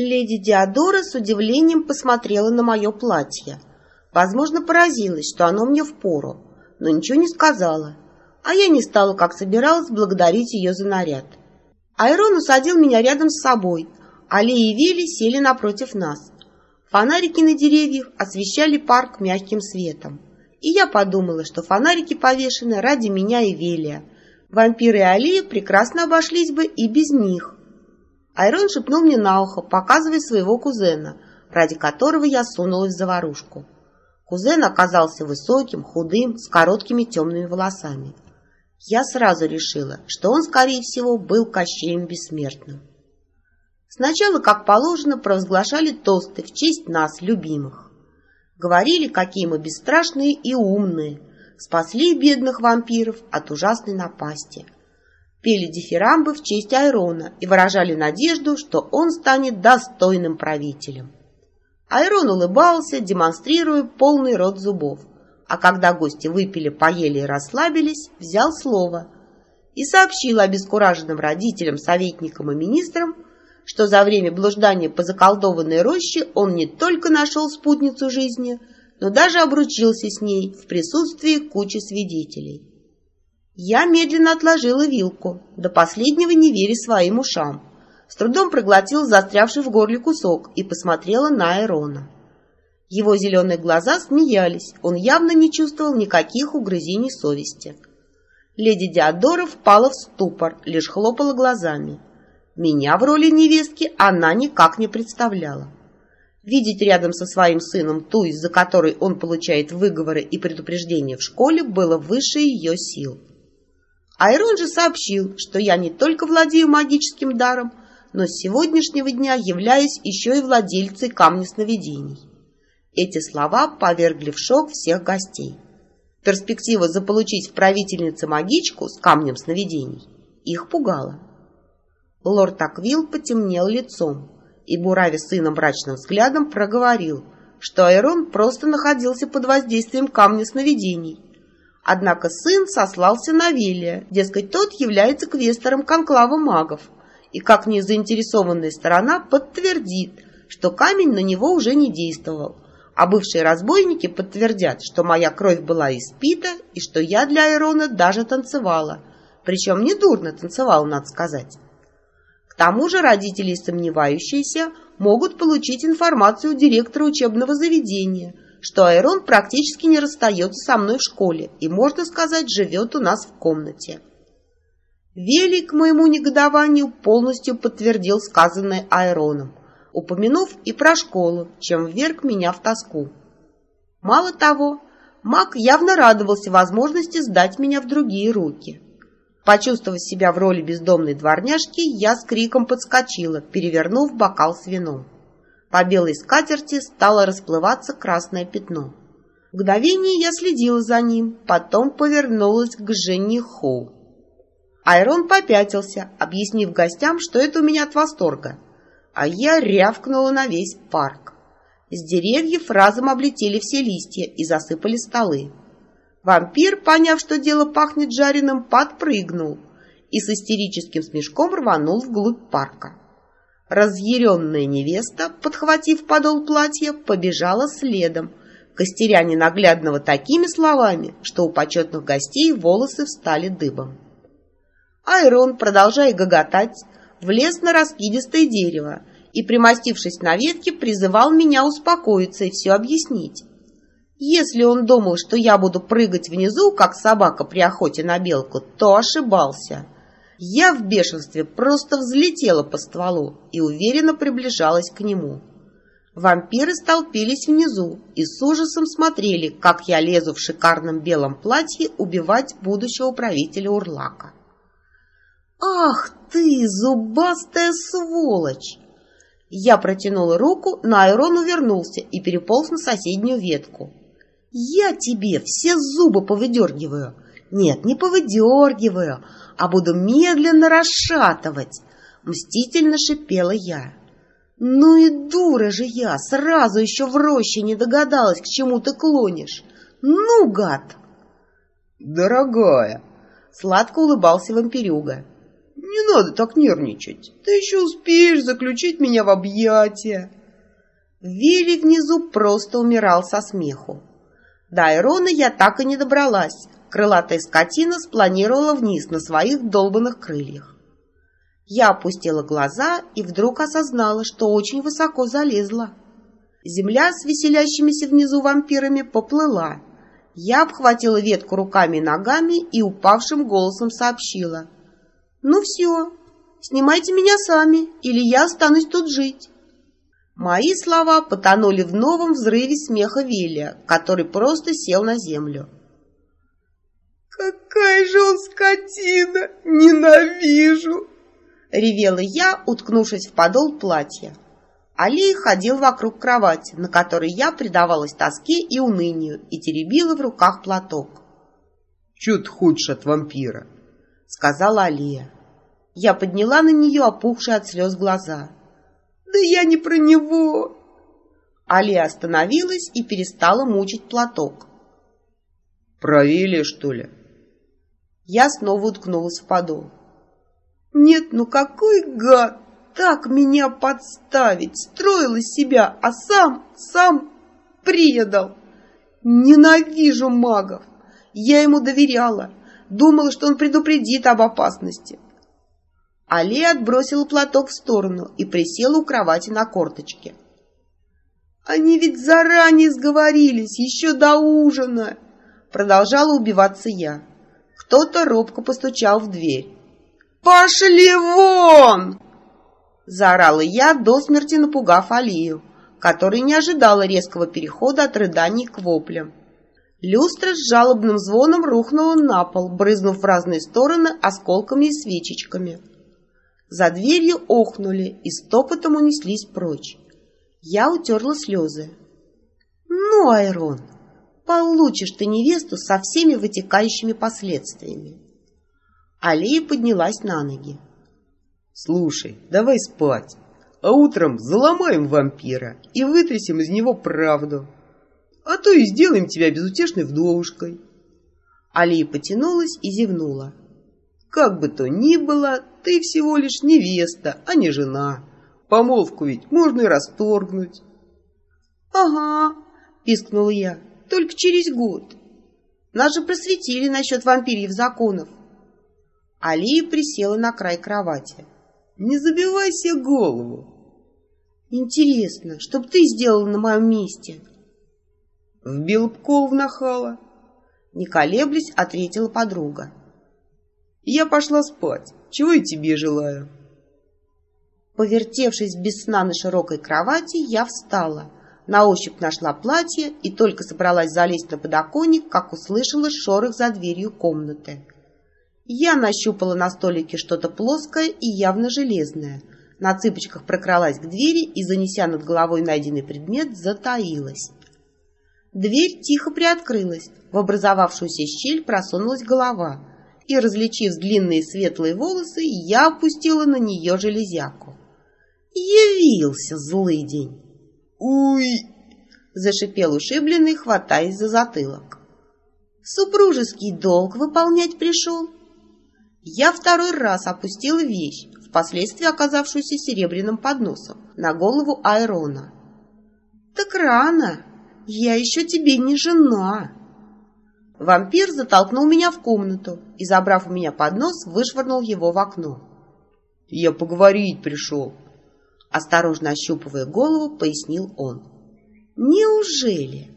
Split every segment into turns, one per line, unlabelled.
Леди Диадора с удивлением посмотрела на мое платье. Возможно, поразилась, что оно мне впору, но ничего не сказала. А я не стала, как собиралась, благодарить ее за наряд. Айрон усадил меня рядом с собой, а Лея и Вилли сели напротив нас. Фонарики на деревьях освещали парк мягким светом. И я подумала, что фонарики повешены ради меня и Велия. Вампиры и Алия прекрасно обошлись бы и без них. Айрон шепнул мне на ухо, показывая своего кузена, ради которого я сунулась в заварушку. Кузен оказался высоким, худым, с короткими темными волосами. Я сразу решила, что он, скорее всего, был Кощеем Бессмертным. Сначала, как положено, провозглашали тосты в честь нас, любимых. Говорили, какие мы бесстрашные и умные, спасли бедных вампиров от ужасной напасти. Пели дифирамбы в честь Айрона и выражали надежду, что он станет достойным правителем. Айрон улыбался, демонстрируя полный рот зубов, а когда гости выпили, поели и расслабились, взял слово и сообщил обескураженным родителям, советникам и министрам, что за время блуждания по заколдованной роще он не только нашел спутницу жизни, но даже обручился с ней в присутствии кучи свидетелей. Я медленно отложила вилку, до последнего не веря своим ушам. С трудом проглотил застрявший в горле кусок и посмотрела на Айрона. Его зеленые глаза смеялись, он явно не чувствовал никаких угрызений совести. Леди Диадора впала в ступор, лишь хлопала глазами. Меня в роли невестки она никак не представляла. Видеть рядом со своим сыном ту, из-за которой он получает выговоры и предупреждения в школе, было выше ее сил. Айрон же сообщил, что я не только владею магическим даром, но с сегодняшнего дня являюсь еще и владельцей камня сновидений. Эти слова повергли в шок всех гостей. Перспектива заполучить в правительнице магичку с камнем сновидений их пугала. Лорд Аквилл потемнел лицом и, буравя сына мрачным взглядом, проговорил, что Айрон просто находился под воздействием камня сновидений. Однако сын сослался на Велия, дескать, тот является квестором конклава магов, и как незаинтересованная сторона подтвердит, что камень на него уже не действовал, а бывшие разбойники подтвердят, что моя кровь была испита и что я для Айрона даже танцевала, причем недурно танцевала, надо сказать. Тому же родители, сомневающиеся, могут получить информацию у директора учебного заведения, что Айрон практически не расстается со мной в школе и, можно сказать, живет у нас в комнате. Вели, к моему негодованию, полностью подтвердил сказанное Айроном, упомянув и про школу, чем вверг меня в тоску. Мало того, маг явно радовался возможности сдать меня в другие руки. Почувствовав себя в роли бездомной дворняжки, я с криком подскочила, перевернув бокал с вином. По белой скатерти стало расплываться красное пятно. Мгновение я следила за ним, потом повернулась к жениху. Айрон попятился, объяснив гостям, что это у меня от восторга, а я рявкнула на весь парк. С деревьев разом облетели все листья и засыпали столы. Вампир, поняв, что дело пахнет жареным, подпрыгнул и с истерическим смешком рванул вглубь парка. Разъяренная невеста, подхватив подол платья, побежала следом, костеря ненаглядного такими словами, что у почетных гостей волосы встали дыбом. Айрон, продолжая гоготать, влез на раскидистое дерево и, примостившись на ветке, призывал меня успокоиться и все объяснить. Если он думал, что я буду прыгать внизу, как собака при охоте на белку, то ошибался. Я в бешенстве просто взлетела по стволу и уверенно приближалась к нему. Вампиры столпились внизу и с ужасом смотрели, как я лезу в шикарном белом платье убивать будущего правителя Урлака. «Ах ты, зубастая сволочь!» Я протянула руку, но Айрон увернулся и переполз на соседнюю ветку. Я тебе все зубы повыдергиваю. Нет, не повыдергиваю, а буду медленно расшатывать. Мстительно шипела я. Ну и дура же я, сразу еще в роще не догадалась, к чему ты клонишь. Ну, гад!
Дорогая,
сладко улыбался вампирюга.
Не надо так нервничать. Ты еще успеешь заключить меня в объятия.
Вилли внизу просто умирал со смеху. До Айрона я так и не добралась. Крылатая скотина спланировала вниз на своих долбанных крыльях. Я опустила глаза и вдруг осознала, что очень высоко залезла. Земля с веселящимися внизу вампирами поплыла. Я обхватила ветку руками и ногами и упавшим голосом сообщила. «Ну все, снимайте меня сами, или я останусь тут жить». Мои слова потонули в новом взрыве смеха Вилля, который просто сел на землю.
«Какая же он скотина! Ненавижу!»
Ревела я, уткнувшись в подол платья. Али ходил вокруг кровати, на которой я предавалась тоске и унынию и теребила в руках платок.
«Чего ты хочешь от вампира?»
— сказала Алия. Я подняла на нее опухшие от слез глаза.
«Да я не про него!»
Алия остановилась и перестала мучить платок.
«Про Элия, что ли?»
Я снова уткнулась в подол.
«Нет, ну какой гад! Так меня подставить! Строил из себя, а сам, сам предал! Ненавижу магов! Я ему доверяла, думала, что он предупредит об опасности».
Али отбросила платок в сторону и присела у кровати на корточке.
«Они ведь заранее сговорились, еще до ужина!»
Продолжала убиваться я. Кто-то робко постучал в дверь.
«Пошли вон!»
Заорала я, до смерти напугав Алию, которая не ожидала резкого перехода от рыданий к воплям. Люстра с жалобным звоном рухнула на пол, брызнув в разные стороны осколками и свечечками. За дверью охнули и стопотом унеслись прочь. Я утерла слезы. «Ну, Айрон, получишь ты невесту со всеми вытекающими последствиями!» Алия поднялась на ноги.
«Слушай, давай спать, а утром заломаем вампира и вытрясем из него правду, а то и сделаем тебя безутешной вдовушкой».
Алия потянулась и зевнула.
«Как бы то ни было, ты всего лишь невеста, а не жена. Помолвку ведь можно и расторгнуть».
«Ага», — пискнула я, — «только через год. Нас же просветили насчет вампирьев законов. Алия присела на край кровати.
«Не забивай себе голову!»
«Интересно, что бы ты сделала на моем месте?»
«Вбил б в нахала!»
Не колеблясь, ответила подруга.
«Я пошла спать. Чего и тебе желаю!»
Повертевшись без сна на широкой кровати, я встала. На ощупь нашла платье и только собралась залезть на подоконник, как услышала шорох за дверью комнаты. Я нащупала на столике что-то плоское и явно железное. На цыпочках прокралась к двери и, занеся над головой найденный предмет, затаилась. Дверь тихо приоткрылась, в образовавшуюся щель просунулась голова, и, различив длинные светлые волосы, я опустила на нее железяку. Явился злый день.
«Уй!»
— зашипел ушибленный, хватаясь за затылок. «Супружеский долг выполнять пришел?» Я второй раз опустила вещь, впоследствии оказавшуюся серебряным подносом, на голову Айрона. «Так рано! Я еще тебе не жена!» Вампир затолкнул меня в комнату и, забрав у меня поднос, вышвырнул его в окно.
«Я поговорить пришел!»
Осторожно ощупывая голову, пояснил он. «Неужели?»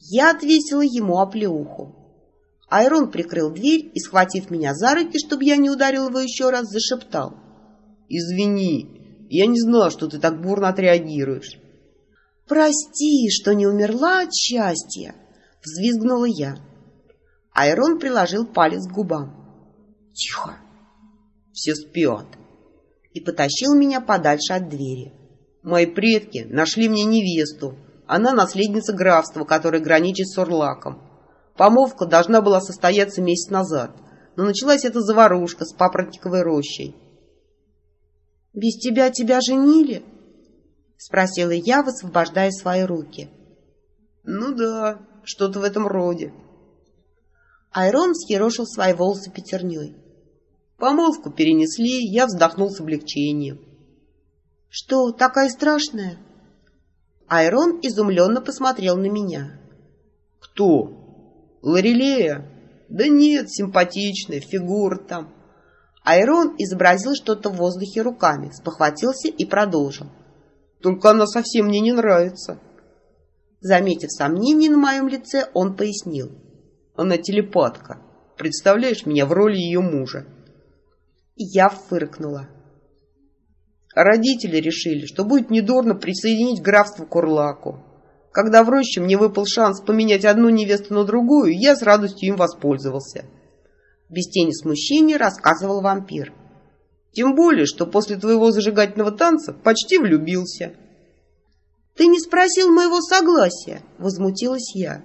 Я отвесила ему оплеуху. Айрон прикрыл дверь и, схватив меня за руки, чтобы я не ударил его еще раз, зашептал.
«Извини, я не знал, что ты так бурно отреагируешь».
«Прости, что не умерла от счастья!» — взвизгнула я. Айрон приложил палец к губам. «Тихо! Все спят!» И потащил меня подальше от двери.
«Мои предки нашли мне невесту. Она наследница графства, которое граничит с Орлаком. Помолвка должна была состояться месяц назад, но началась эта заварушка с папоротниковой рощей.
«Без тебя тебя женили?» — спросила я, высвобождая свои руки.
«Ну да, что-то в этом роде».
Айрон съерошил свои волосы пятерней.
Помолвку перенесли, я вздохнул с облегчением.
«Что, такая страшная?» Айрон изумленно посмотрел на меня.
«Кто? Лорелея? Да нет, симпатичная, фигура там».
Айрон изобразил что-то в воздухе руками, спохватился и продолжил.
«Только она совсем мне не нравится».
Заметив сомнение на моем лице, он пояснил.
«Она телепатка. Представляешь меня в роли ее мужа».
Я фыркнула.
Родители решили, что будет недурно присоединить графство к Урлаку. Когда в роще мне выпал шанс поменять одну невесту на другую, я с радостью им воспользовался.
Без тени смущения рассказывал вампир.
Тем более, что после твоего зажигательного танца почти влюбился.
«Ты не спросил моего согласия», — возмутилась я.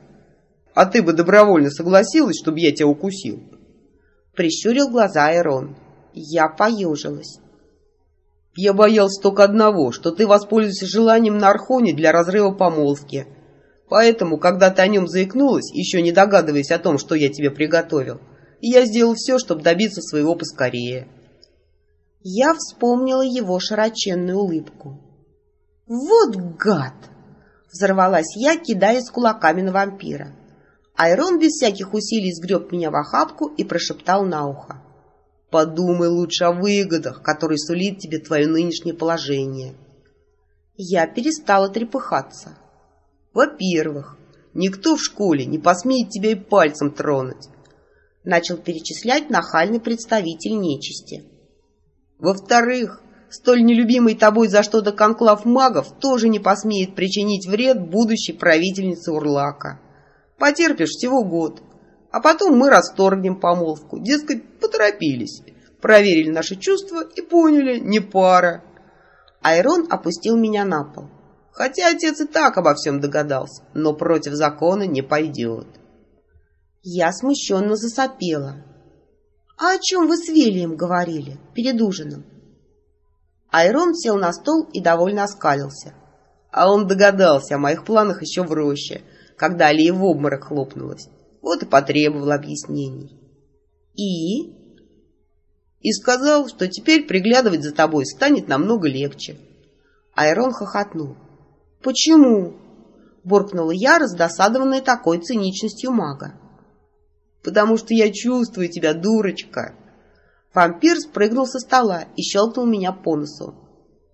«А ты бы добровольно согласилась, чтобы я тебя укусил?»
Прищурил глаза Айрон. Я поежилась.
Я боялся только одного, что ты воспользуешься желанием на Архоне для разрыва помолвки. Поэтому, когда ты о нем заикнулась, еще не догадываясь о том, что я тебе приготовил, я сделал все, чтобы добиться своего поскорее.
Я вспомнила его широченную улыбку. «Вот гад!» — взорвалась я, кидаясь кулаками на вампира. Айрон без всяких усилий сгреб меня в охапку и прошептал на ухо.
Подумай лучше о выгодах, которые сулит тебе твое нынешнее положение.
Я перестала трепыхаться.
Во-первых, никто в школе не посмеет тебя и пальцем тронуть.
Начал перечислять нахальный представитель нечисти.
Во-вторых, столь нелюбимый тобой за что-то конклав магов тоже не посмеет причинить вред будущей правительнице Урлака. Потерпишь всего год, а потом мы расторгнем помолвку. Дескать, поторопились, проверили наши чувства и поняли, не пара.
Айрон опустил меня на пол.
Хотя отец и так обо всем догадался, но против закона не пойдет.
Я смущенно засопела. «А о чем вы с Велием говорили перед ужином?» Айрон сел на стол и довольно оскалился.
А он догадался о моих планах еще в роще, когда Алия в обморок хлопнулась. Вот и потребовал объяснений.
И?
И сказал, что теперь приглядывать за тобой станет намного легче.
Айрон хохотнул. «Почему?» — буркнула я, раздосадованная такой циничностью мага.
«Потому что я чувствую тебя, дурочка!»
Вампир спрыгнул со стола и щелкнул меня по носу.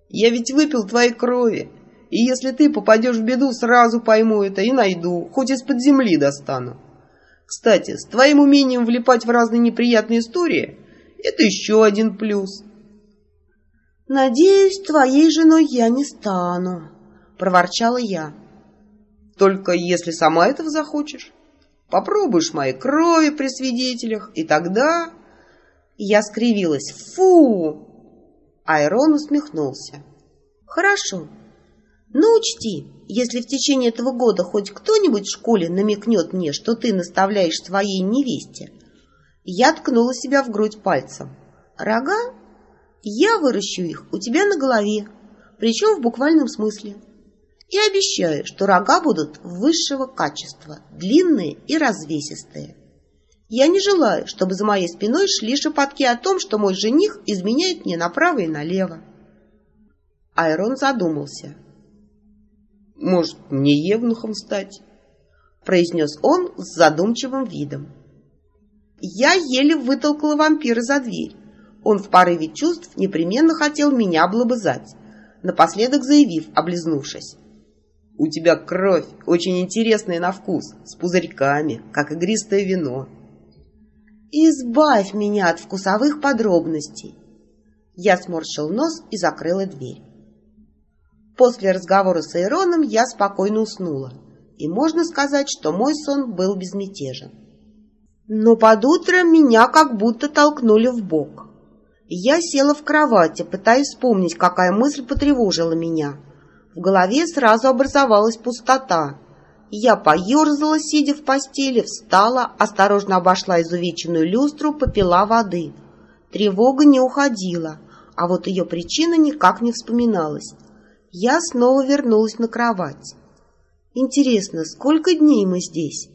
«Я ведь выпил твоей крови, и если ты попадешь в беду, сразу пойму это и найду, хоть из-под земли достану. Кстати, с твоим умением влипать в разные неприятные истории, это еще один плюс.
«Надеюсь, твоей женой я не стану», — проворчала я.
«Только если сама этого захочешь. Попробуешь моей крови при свидетелях, и тогда...»
Я скривилась. «Фу!» Айрон усмехнулся. «Хорошо, но учти, если в течение этого года хоть кто-нибудь в школе намекнет мне, что ты наставляешь своей невесте, я ткнула себя в грудь пальцем. Рога? Я выращу их у тебя на голове, причем в буквальном смысле. И обещаю, что рога будут высшего качества, длинные и развесистые. Я не желаю, чтобы за моей спиной шли шепотки о том, что мой жених изменяет мне направо и налево. Айрон задумался.
Может, мне евнухом стать?
произнес он с задумчивым видом. Я еле вытолкала вампира за дверь. Он в порыве чувств непременно хотел меня облобызать, напоследок заявив, облизнувшись.
«У тебя кровь очень интересная на вкус, с пузырьками, как игристое вино».
«Избавь меня от вкусовых подробностей!» Я сморщил нос и закрыла дверь. После разговора с Ироном я спокойно уснула, и можно сказать, что мой сон был безмятежен. Но под утро меня как будто толкнули в бок. Я села в кровати, пытаясь вспомнить, какая мысль потревожила меня. В голове сразу образовалась пустота. Я поерзала, сидя в постели, встала, осторожно обошла изувеченную люстру, попила воды. Тревога не уходила, а вот ее причина никак не вспоминалась. Я снова вернулась на кровать. Интересно, сколько дней мы здесь?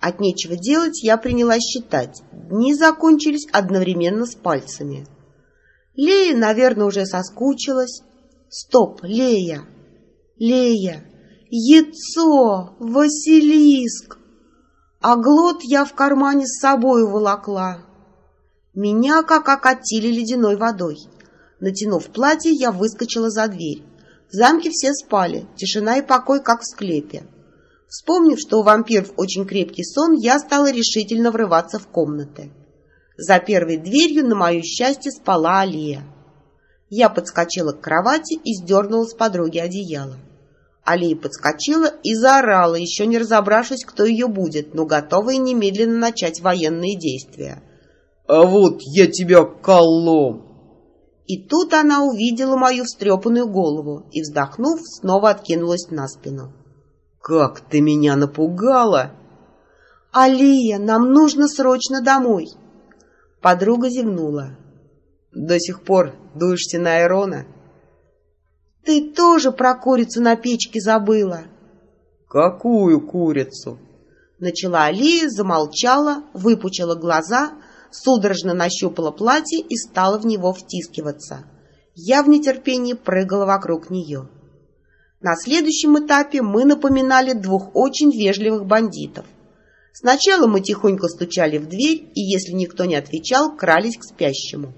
От нечего делать я принялась считать. Дни закончились одновременно с пальцами. Лея, наверное, уже соскучилась. Стоп, Лея! Лея! Яйцо! Василиск! А глот я в кармане с собой уволокла. Меня как окатили ледяной водой. Натянув платье, я выскочила за дверь. В замке все спали, тишина и покой, как в склепе. Вспомнив, что у вампиров очень крепкий сон, я стала решительно врываться в комнаты. За первой дверью, на мое счастье, спала Алия. Я подскочила к кровати и сдернула с подруги одеяло. Алия подскочила и заорала, еще не разобравшись, кто ее будет, но готовая немедленно начать военные действия.
«А вот я тебя колом!»
И тут она увидела мою встрепанную голову и, вздохнув, снова откинулась на спину.
«Как ты меня напугала!»
«Алия, нам нужно срочно домой!» Подруга зевнула.
«До сих пор дуешься на Айрона?»
Ты тоже про курицу на печке забыла.
Какую курицу?
Начала Алия, замолчала, выпучила глаза, судорожно нащупала платье и стала в него втискиваться. Я в нетерпении прыгала вокруг нее. На следующем этапе мы напоминали двух очень вежливых бандитов. Сначала мы тихонько стучали в дверь, и если никто не отвечал, крались к спящему.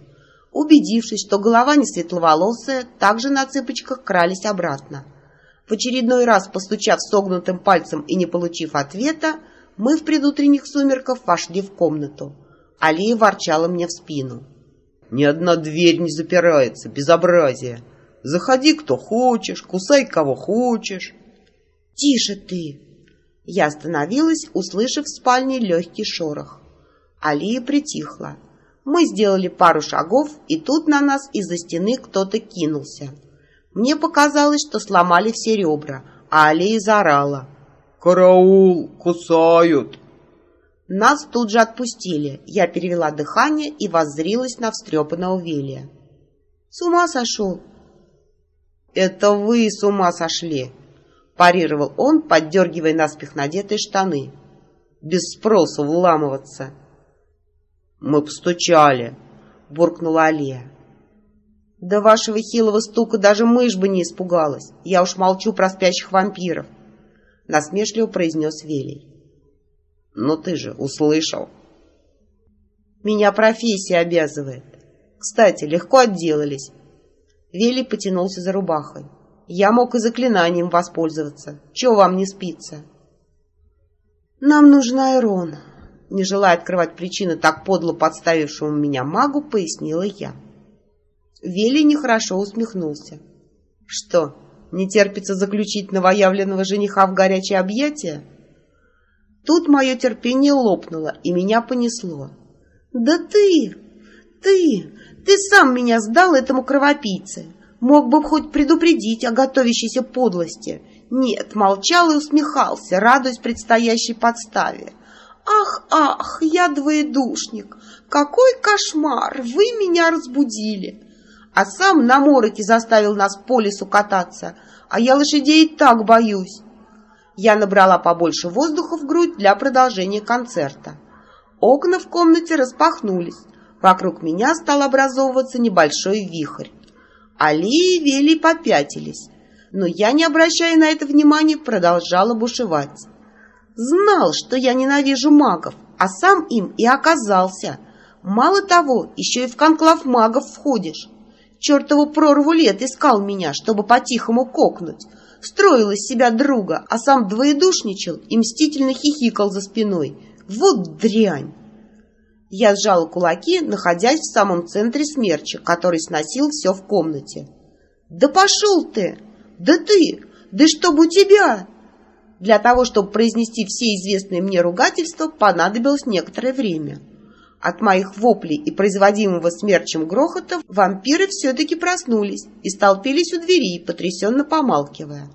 Убедившись, что голова не светловолосая, также на цыпочках крались обратно. В очередной раз, постучав согнутым пальцем и не получив ответа, мы в предутренних сумерках вошли в комнату. Алия ворчала мне в спину.
«Ни одна дверь не запирается, безобразие. Заходи, кто хочешь, кусай, кого хочешь».
«Тише ты!» Я остановилась, услышав в спальне легкий шорох. Алия притихла. Мы сделали пару шагов, и тут на нас из-за стены кто-то кинулся. Мне показалось, что сломали все ребра, а Алия заорала.
«Караул! Кусают!»
Нас тут же отпустили. Я перевела дыхание и воззрилась на встрепанного Велия. «С ума сошел!»
«Это вы с ума сошли!»
парировал он, поддергивая наспех надетые штаны.
«Без спросу вламываться!»
«Мы постучали», — буркнула Алия. «Да вашего хилого стука даже мышь бы не испугалась. Я уж молчу про спящих вампиров», — насмешливо произнес Велий.
«Но ты же услышал».
«Меня профессия обязывает. Кстати, легко отделались». Велий потянулся за рубахой. «Я мог и заклинанием воспользоваться. Чего вам не спится?» «Нам нужна Ирона», не желая открывать причины так подло подставившему меня магу, пояснила я. Вели нехорошо усмехнулся. Что, не терпится заключить новоявленного жениха в горячее объятие? Тут мое терпение лопнуло, и меня понесло. «Да ты, ты, ты сам меня сдал этому кровопийце. Мог бы хоть предупредить о готовящейся подлости. Нет, молчал и усмехался, радуясь предстоящей подставе. «Ах, ах, я двоедушник! Какой кошмар! Вы меня разбудили!» А сам на мороке заставил нас по лесу кататься, а я лошадей так боюсь. Я набрала побольше воздуха в грудь для продолжения концерта. Окна в комнате распахнулись. Вокруг меня стал образовываться небольшой вихрь. Али и Вели попятились, но я, не обращая на это внимания, продолжала бушевать. Знал, что я ненавижу магов, а сам им и оказался. Мало того, еще и в конклав магов входишь. Чертову прорву лет искал меня, чтобы по-тихому кокнуть. Строил из себя друга, а сам двоедушничал и мстительно хихикал за спиной. Вот дрянь! Я сжала кулаки, находясь в самом центре смерча, который сносил все в комнате. «Да пошел ты! Да ты! Да чтобы у тебя!» Для того, чтобы произнести все известные мне ругательства, понадобилось некоторое время. От моих воплей и производимого смерчем грохота вампиры все-таки проснулись и столпились у двери, потрясенно помалкивая.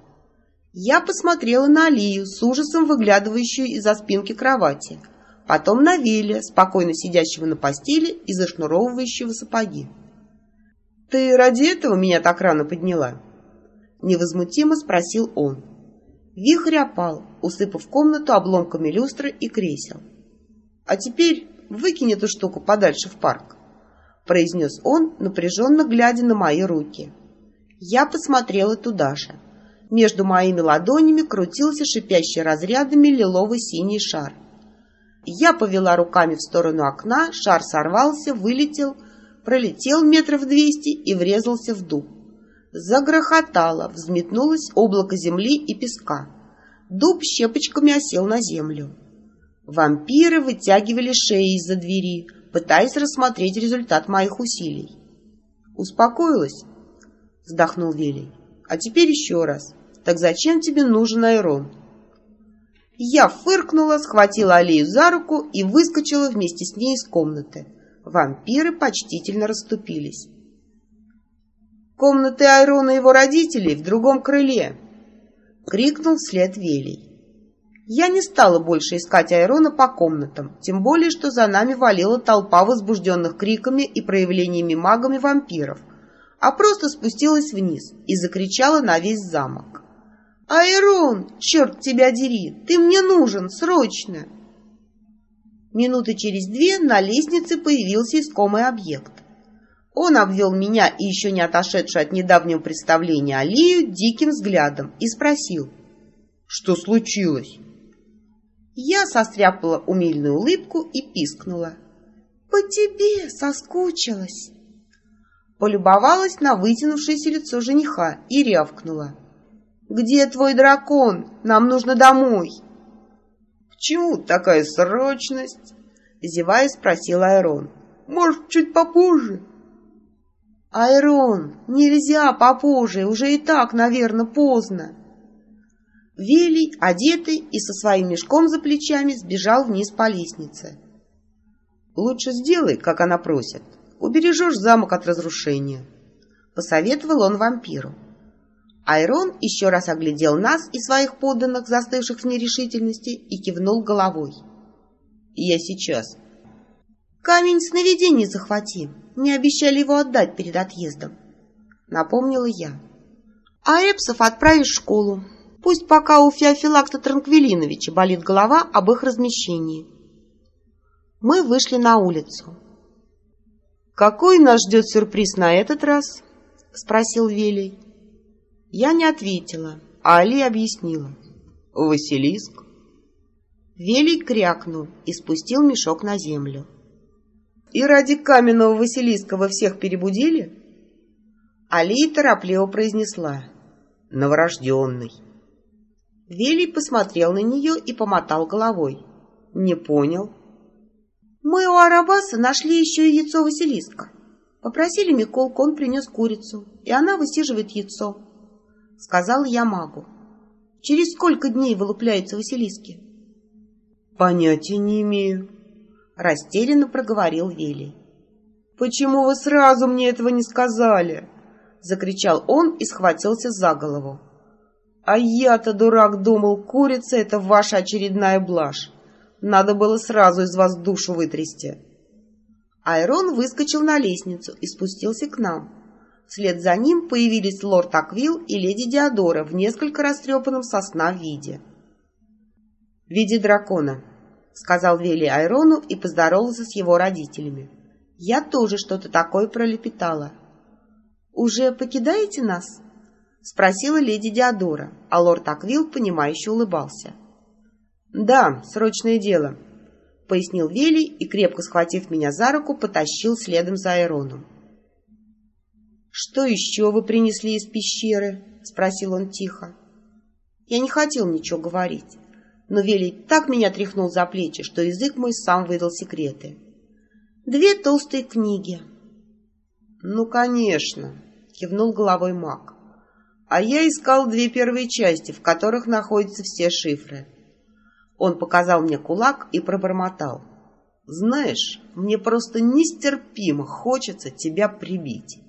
Я посмотрела на Алию, с ужасом выглядывающую из-за спинки кровати, потом на Вилля, спокойно сидящего на постели и зашнуровывающего сапоги. «Ты ради этого меня так рано подняла?» Невозмутимо спросил он. Вихрь опал, усыпав комнату обломками люстры и кресел. «А теперь выкинь эту штуку подальше в парк», — произнес он, напряженно глядя на мои руки. Я посмотрела туда же. Между моими ладонями крутился шипящий разрядами лиловый синий шар. Я повела руками в сторону окна, шар сорвался, вылетел, пролетел метров двести и врезался в дуб. Загрохотало, взметнулось облако земли и песка. Дуб щепочками осел на землю. Вампиры вытягивали шеи из-за двери, пытаясь рассмотреть результат моих усилий. «Успокоилась?» — вздохнул Велий. «А теперь еще раз. Так зачем тебе нужен Айрон?» Я фыркнула, схватила Алию за руку и выскочила вместе с ней из комнаты. Вампиры почтительно расступились. «Комнаты Айрона и его родителей в другом крыле!» — крикнул вслед Велий. Я не стала больше искать Айрона по комнатам, тем более, что за нами валила толпа возбужденных криками и проявлениями магами вампиров, а просто спустилась вниз и закричала на весь замок. «Айрон, черт тебя дери, ты мне нужен, срочно!» Минуты через две на лестнице появился искомый объект. Он обвел меня и еще не отошедшую от недавнего представления Алию диким взглядом и спросил, «Что случилось?» Я состряпала умильную улыбку и пискнула. «По тебе соскучилась!» Полюбовалась на вытянувшееся лицо жениха и рявкнула. «Где твой дракон? Нам нужно домой!»
«К чему такая срочность?» Зевая спросил Айрон. «Может, чуть попозже?»
«Айрон, нельзя попозже, уже и так, наверное, поздно!» Велий, одетый и со своим мешком за плечами, сбежал вниз по лестнице.
«Лучше сделай, как она просит. Убережешь замок от разрушения», — посоветовал он вампиру.
Айрон еще раз оглядел нас и своих подданных, застывших в нерешительности, и кивнул головой.
«Я сейчас».
«Камень сновидений захвати. Не обещали его отдать перед отъездом», — напомнила я. «А Эпсов отправишь в школу. Пусть пока у Феофилакта Транквилиновича болит голова об их размещении». Мы вышли на улицу.
«Какой нас ждет сюрприз на этот раз?» — спросил Велий.
Я не ответила, а Али объяснила.
«Василиск?»
Велий крякнул и спустил мешок на землю.
«И ради каменного Василиска вы всех перебудили?»
Али торопливо произнесла.
«Новорожденный».
Велий посмотрел на нее и помотал головой. «Не понял». «Мы у Арабаса нашли еще и яйцо Василиска. Попросили Миколку, он принес курицу, и она высиживает яйцо сказал я магу. Через сколько дней вылупляются Василиски?
Понятия не имею,
растерянно проговорил Велий.
Почему вы сразу мне этого не сказали? Закричал он и схватился за голову. А я-то, дурак, думал, курица — это ваша очередная блажь. Надо было сразу из вас душу вытрясти.
Айрон выскочил на лестницу и спустился к нам. Вслед за ним появились лорд Аквил и леди Диадора в несколько растрепанном сосна виде.
«В виде дракона», — сказал Вели Айрону и поздоровался с его родителями.
Я тоже что-то такое пролепетала. «Уже покидаете нас?» — спросила леди Диадора, а лорд Аквил, понимающе улыбался.
«Да, срочное дело», — пояснил Вели и, крепко схватив меня за руку, потащил следом за Айроном.
«Что еще вы принесли из пещеры?» — спросил он тихо. Я не хотел ничего говорить, но Велий так меня тряхнул за плечи, что язык мой сам выдал секреты. «Две толстые книги».
«Ну, конечно», — кивнул головой маг. «А я искал две первые части, в которых находятся все шифры». Он показал мне кулак и пробормотал. «Знаешь, мне просто нестерпимо хочется тебя прибить».